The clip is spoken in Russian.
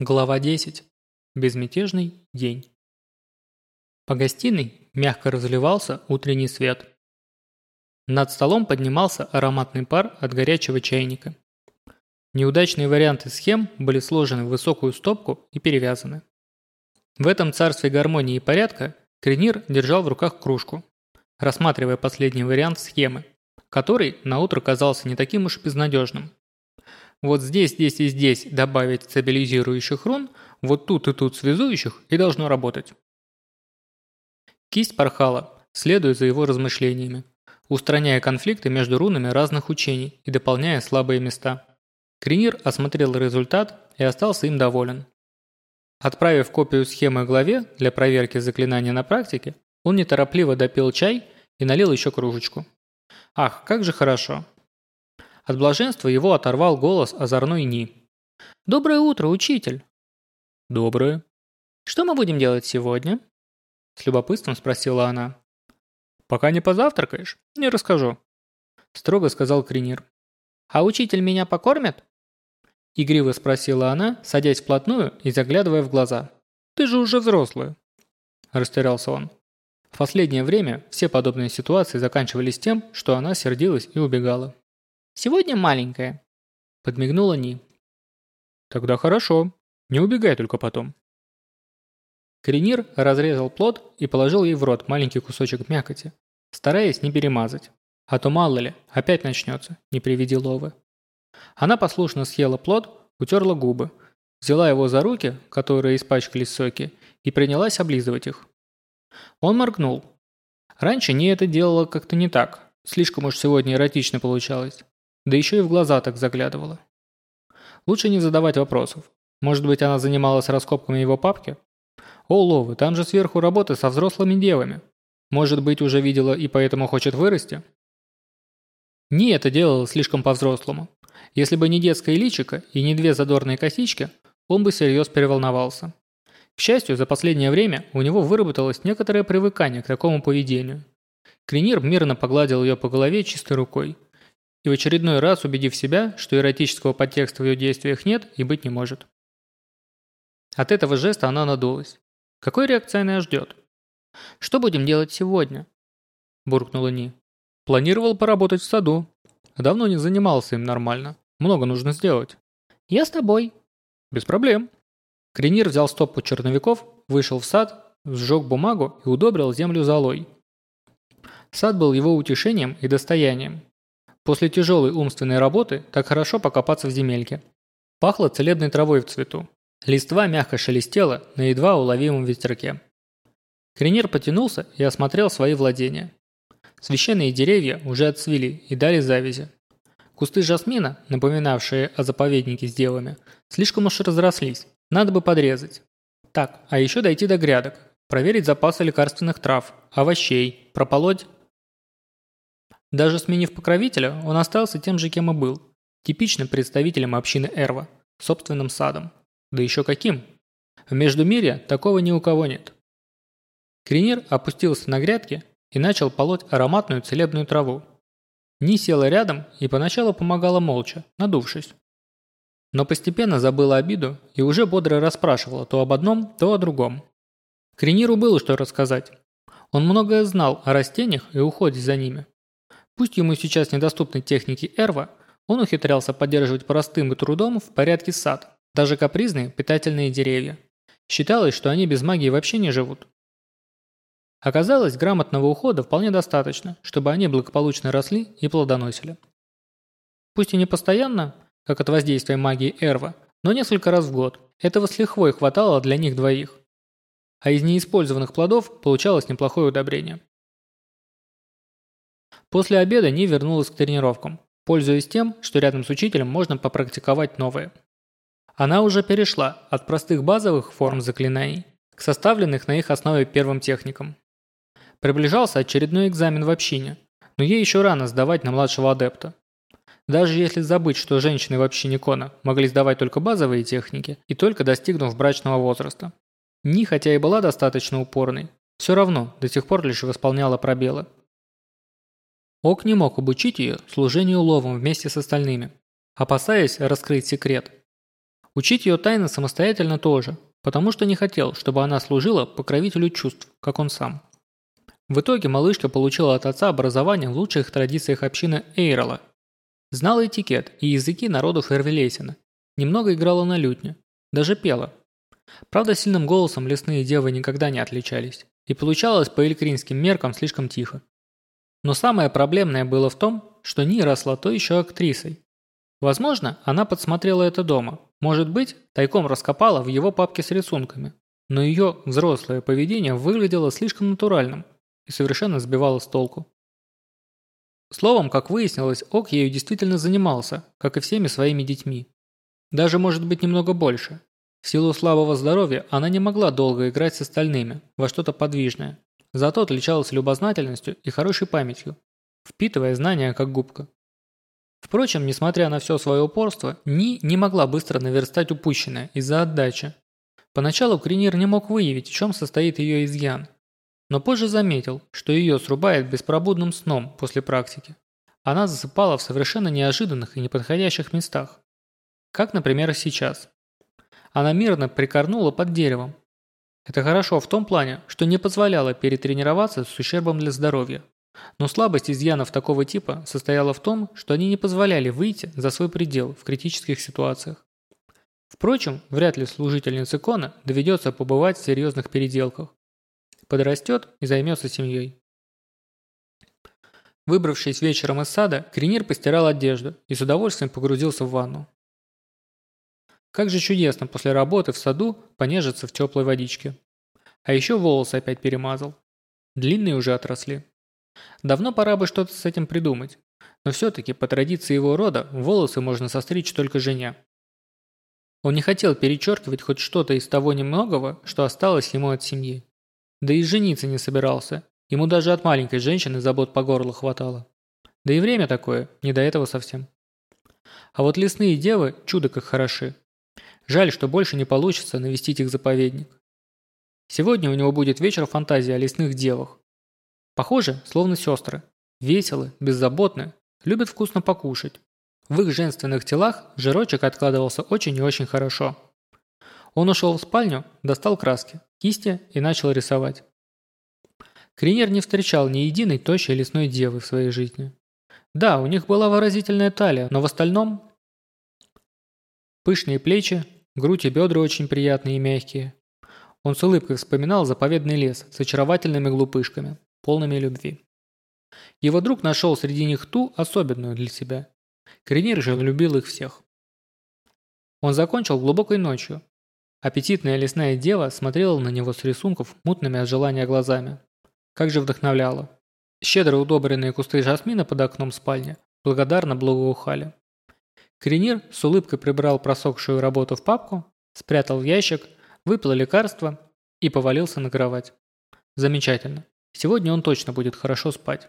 Глава 10. Безмятежный день. По гостиной мягко разливался утренний свет. Над столом поднимался ароматный пар от горячего чайника. Неудачные варианты схем были сложены в высокую стопку и перевязаны. В этом царстве гармонии и порядка Кренир держал в руках кружку, рассматривая последний вариант схемы, который наутро казался не таким уж безнадежным. Вот здесь, здесь и здесь добавить стабилизирующих рун, вот тут и тут связующих, и должно работать. Кисть порхала, следуя за его размышлениями, устраняя конфликты между рунами разных учений и дополняя слабые места. Кринир осмотрел результат и остался им доволен. Отправив копию схемы главе для проверки заклинания на практике, он неторопливо допил чай и налил еще кружечку. Ах, как же хорошо. От блаженства его оторвал голос озорной Ни. «Доброе утро, учитель!» «Доброе». «Что мы будем делать сегодня?» С любопытством спросила она. «Пока не позавтракаешь, не расскажу», строго сказал Кринир. «А учитель меня покормит?» Игриво спросила она, садясь вплотную и заглядывая в глаза. «Ты же уже взрослая», растерялся он. В последнее время все подобные ситуации заканчивались тем, что она сердилась и убегала. Сегодня маленькая», – подмигнула Ни. «Тогда хорошо. Не убегай только потом». Кренир разрезал плод и положил ей в рот маленький кусочек мякоти, стараясь не перемазать. А то мало ли, опять начнется, не приведи ловы. Она послушно съела плод, утерла губы, взяла его за руки, которые испачкались соки, и принялась облизывать их. Он моргнул. Раньше не это делала как-то не так, слишком уж сегодня эротично получалось. Да еще и в глаза так заглядывала. Лучше не задавать вопросов. Может быть, она занималась раскопками его папки? О, Ловы, там же сверху работа со взрослыми девами. Может быть, уже видела и поэтому хочет вырасти? Не это делала слишком по-взрослому. Если бы не детское личико и не две задорные косички, он бы всерьез переволновался. К счастью, за последнее время у него выработалось некоторое привыкание к такому поведению. Кринир мирно погладил ее по голове чистой рукой, и в очередной раз убедив себя, что эротического подтекста в ее действиях нет и быть не может. От этого жеста она надулась. Какой реакции она ждет? «Что будем делать сегодня?» Буркнула Ни. «Планировал поработать в саду. Давно не занимался им нормально. Много нужно сделать». «Я с тобой». «Без проблем». Кренир взял стопку черновиков, вышел в сад, сжег бумагу и удобрил землю золой. Сад был его утешением и достоянием, После тяжелой умственной работы так хорошо покопаться в земельке. Пахло целебной травой в цвету. Листва мягко шелестела на едва уловимом ветерке. Кренер потянулся и осмотрел свои владения. Священные деревья уже отцвели и дали завязи. Кусты жасмина, напоминавшие о заповеднике с девами, слишком уж разрослись, надо бы подрезать. Так, а еще дойти до грядок, проверить запасы лекарственных трав, овощей, прополоть даже сменив покровителя, он остался тем же, кем и был. Типичным представителем общины Эрва, собственным садом. Да еще каким? В Междумирье такого ни у кого нет. Кринир опустился на грядки и начал полоть ароматную целебную траву. Ни села рядом и поначалу помогала молча, надувшись. Но постепенно забыла обиду и уже бодро расспрашивала то об одном, то о другом. Криниру было что рассказать. Он многое знал о растениях и уходе за ними. Пусть ему сейчас недоступны техники Эрва, он ухитрялся поддерживать простым и трудом в порядке сад, даже капризные питательные деревья. Считалось, что они без магии вообще не живут. Оказалось, грамотного ухода вполне достаточно, чтобы они благополучно росли и плодоносили. Пусть и не постоянно, как от воздействия магии Эрва, но несколько раз в год. Этого с лихвой хватало для них двоих. А из неиспользованных плодов получалось неплохое удобрение. После обеда Ни вернулась к тренировкам, пользуясь тем, что рядом с учителем можно попрактиковать новые. Она уже перешла от простых базовых форм заклинаний к составленных на их основе первым техникам. Приближался очередной экзамен в общине, но ей еще рано сдавать на младшего адепта. Даже если забыть, что женщины в общине Кона могли сдавать только базовые техники и только достигнув брачного возраста. Ни, хотя и была достаточно упорной, все равно до сих пор лишь восполняла пробелы. Ок не мог обучить ее служению ловом вместе с остальными, опасаясь раскрыть секрет. Учить ее тайны самостоятельно тоже, потому что не хотел, чтобы она служила покровителю чувств, как он сам. В итоге малышка получила от отца образование в лучших традициях общины Эйрола. Знала этикет и языки народов Эрвелесина. Немного играла на лютне. Даже пела. Правда, сильным голосом лесные девы никогда не отличались. И получалось по элькринским меркам слишком тихо. Но самое проблемное было в том, что Ни росла то еще актрисой. Возможно, она подсмотрела это дома. Может быть, тайком раскопала в его папке с рисунками. Но ее взрослое поведение выглядело слишком натуральным, и совершенно сбивало с толку. Словом, как выяснилось, Ок ею действительно занимался, как и всеми своими детьми. Даже, может быть, немного больше. В силу слабого здоровья она не могла долго играть с остальными во что-то подвижное. Зато отличалась любознательностью и хорошей памятью, впитывая знания как губка. Впрочем, несмотря на все свое упорство, Ни не могла быстро наверстать упущенное из-за отдачи. Поначалу Кринир не мог выявить, в чем состоит ее изъян, но позже заметил, что ее срубает беспробудным сном после практики. Она засыпала в совершенно неожиданных и неподходящих местах. Как, например, сейчас. Она мирно прикорнула под деревом. Это хорошо в том плане, что не позволяло перетренироваться с ущербом для здоровья. Но слабость изъянов такого типа состояла в том, что они не позволяли выйти за свой предел в критических ситуациях. Впрочем, вряд ли служительнице Кона доведется побывать в серьезных переделках подрастет и займется семьей. Выбравшись вечером из сада, Кринир постирал одежду и с удовольствием погрузился в ванну. Как же чудесно после работы в саду понежиться в теплой водичке. А еще волосы опять перемазал. Длинные уже отросли. Давно пора бы что-то с этим придумать. Но все-таки по традиции его рода волосы можно состричь только жене. Он не хотел перечеркивать хоть что-то из того немногого, что осталось ему от семьи. Да и жениться не собирался. Ему даже от маленькой женщины забот по горлу хватало. Да и время такое, не до этого совсем. А вот лесные девы чудо как хороши. Жаль, что больше не получится навестить их заповедник. Сегодня у него будет вечер фантазии о лесных девах. Похоже, словно сестры. Веселы, беззаботны, любят вкусно покушать. В их женственных телах жирочек откладывался очень и очень хорошо. Он ушел в спальню, достал краски, кисти и начал рисовать. Кринер не встречал ни единой тощей лесной девы в своей жизни. Да, у них была выразительная талия, но в остальном... Пышные плечи, грудь и бедра очень приятные и мягкие. Он с улыбкой вспоминал заповедный лес с очаровательными глупышками, полными любви. Его друг нашел среди них ту, особенную для себя. Кринир же любил их всех. Он закончил глубокой ночью, Аппетитная лесная дева смотрела на него с рисунков мутными от желания глазами. Как же вдохновляло. Щедро удобренные кусты жасмина под окном спальни благодарно благоухали. Кренир с улыбкой прибрал просохшую работу в папку, спрятал в ящик, выпил лекарство и повалился на кровать. Замечательно. Сегодня он точно будет хорошо спать.